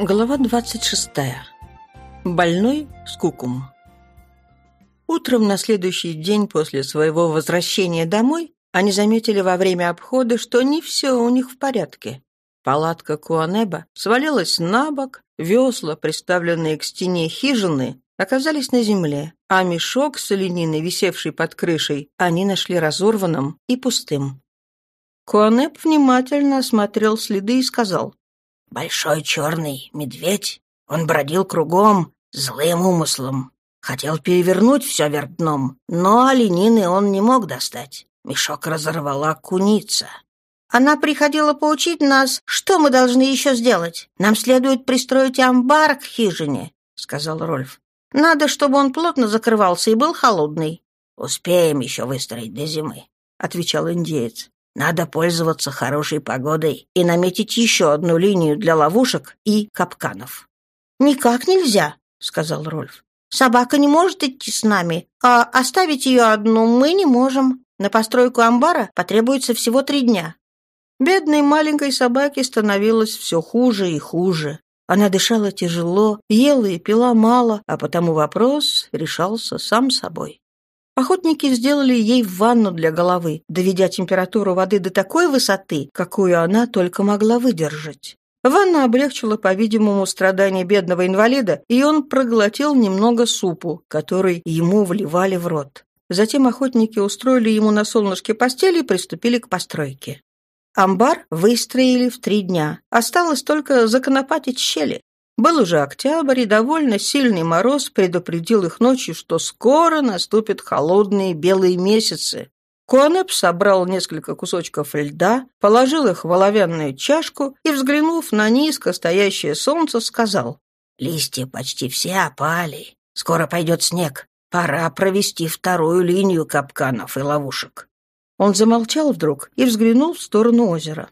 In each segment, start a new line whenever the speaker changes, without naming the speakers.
Глава 26. Больной с кукум. Утром на следующий день после своего возвращения домой они заметили во время обхода, что не все у них в порядке. Палатка Куанеба свалилась на бок, весла, приставленные к стене хижины, оказались на земле, а мешок с олениной, висевший под крышей, они нашли разорванным и пустым. Куанеб внимательно осмотрел следы и сказал, Большой черный медведь. Он бродил кругом злым умыслом. Хотел перевернуть все вверх дном, но оленины он не мог достать. Мешок разорвала куница. Она приходила поучить нас, что мы должны еще сделать. Нам следует пристроить амбар к хижине, — сказал Рольф. Надо, чтобы он плотно закрывался и был холодный. Успеем еще выстроить до зимы, — отвечал индеец. Надо пользоваться хорошей погодой и наметить еще одну линию для ловушек и капканов. «Никак нельзя», — сказал Рольф. «Собака не может идти с нами, а оставить ее одну мы не можем. На постройку амбара потребуется всего три дня». Бедной маленькой собаке становилось все хуже и хуже. Она дышала тяжело, ела и пила мало, а потому вопрос решался сам собой. Охотники сделали ей ванну для головы, доведя температуру воды до такой высоты, какую она только могла выдержать. Ванна облегчила, по-видимому, страдания бедного инвалида, и он проглотил немного супу, который ему вливали в рот. Затем охотники устроили ему на солнышке постели и приступили к постройке. Амбар выстроили в три дня. Осталось только законопатить щели. Был уже октябрь, и довольно сильный мороз предупредил их ночью, что скоро наступят холодные белые месяцы. Куанеп собрал несколько кусочков льда, положил их в оловянную чашку и, взглянув на низко стоящее солнце, сказал, «Листья почти все опали. Скоро пойдет снег. Пора провести вторую линию капканов и ловушек». Он замолчал вдруг и взглянул в сторону озера.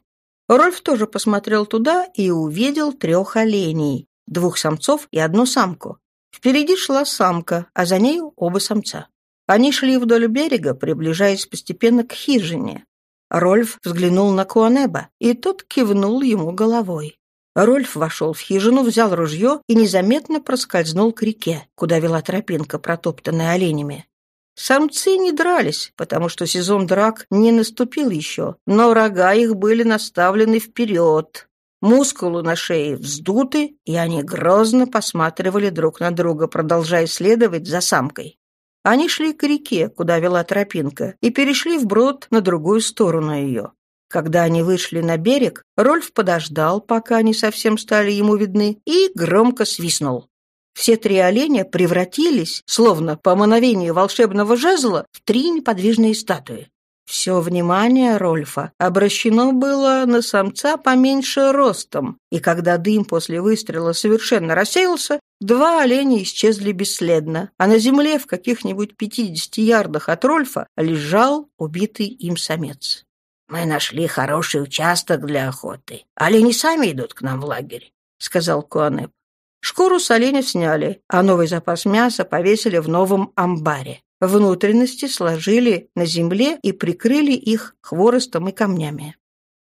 Рольф тоже посмотрел туда и увидел трех оленей, двух самцов и одну самку. Впереди шла самка, а за ней оба самца. Они шли вдоль берега, приближаясь постепенно к хижине. Рольф взглянул на Куанеба, и тот кивнул ему головой. Рольф вошел в хижину, взял ружье и незаметно проскользнул к реке, куда вела тропинка, протоптанная оленями. Самцы не дрались, потому что сезон драк не наступил еще, но рога их были наставлены вперед, Мускулы на шее вздуты, и они грозно посматривали друг на друга, продолжая следовать за самкой. Они шли к реке, куда вела тропинка, и перешли вброд на другую сторону ее. Когда они вышли на берег, Рольф подождал, пока они совсем стали ему видны, и громко свистнул. Все три оленя превратились, словно по мановению волшебного жезла, в три неподвижные статуи. Все внимание Рольфа обращено было на самца поменьше ростом, и когда дым после выстрела совершенно рассеялся, два оленя исчезли бесследно, а на земле в каких-нибудь пятидесяти ярдах от Рольфа лежал убитый им самец. «Мы нашли хороший участок для охоты. Олени сами идут к нам в лагерь», — сказал Куанеп. Шкуру с оленя сняли, а новый запас мяса повесили в новом амбаре. Внутренности сложили на земле и прикрыли их хворостом и камнями.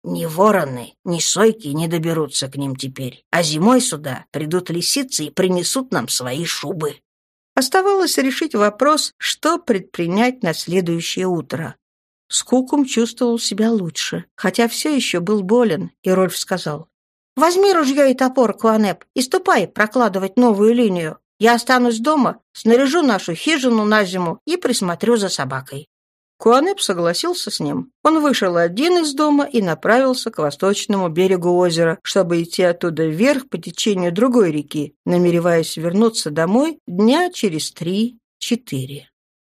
Ни вороны, ни сойки не доберутся к ним теперь, а зимой сюда придут лисицы и принесут нам свои шубы. Оставалось решить вопрос, что предпринять на следующее утро. Скукум чувствовал себя лучше, хотя все еще был болен, и Рольф сказал, «Возьми ружье и топор, Куанеп, и ступай прокладывать новую линию. Я останусь дома, снаряжу нашу хижину на зиму и присмотрю за собакой». Куанеп согласился с ним. Он вышел один из дома и направился к восточному берегу озера, чтобы идти оттуда вверх по течению другой реки, намереваясь вернуться домой дня через три-четыре.